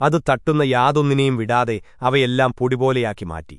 അത് തട്ടുന്ന യാതൊന്നിനെയും വിടാതെ അവയെല്ലാം പൊടിപോലെയാക്കി മാറ്റി.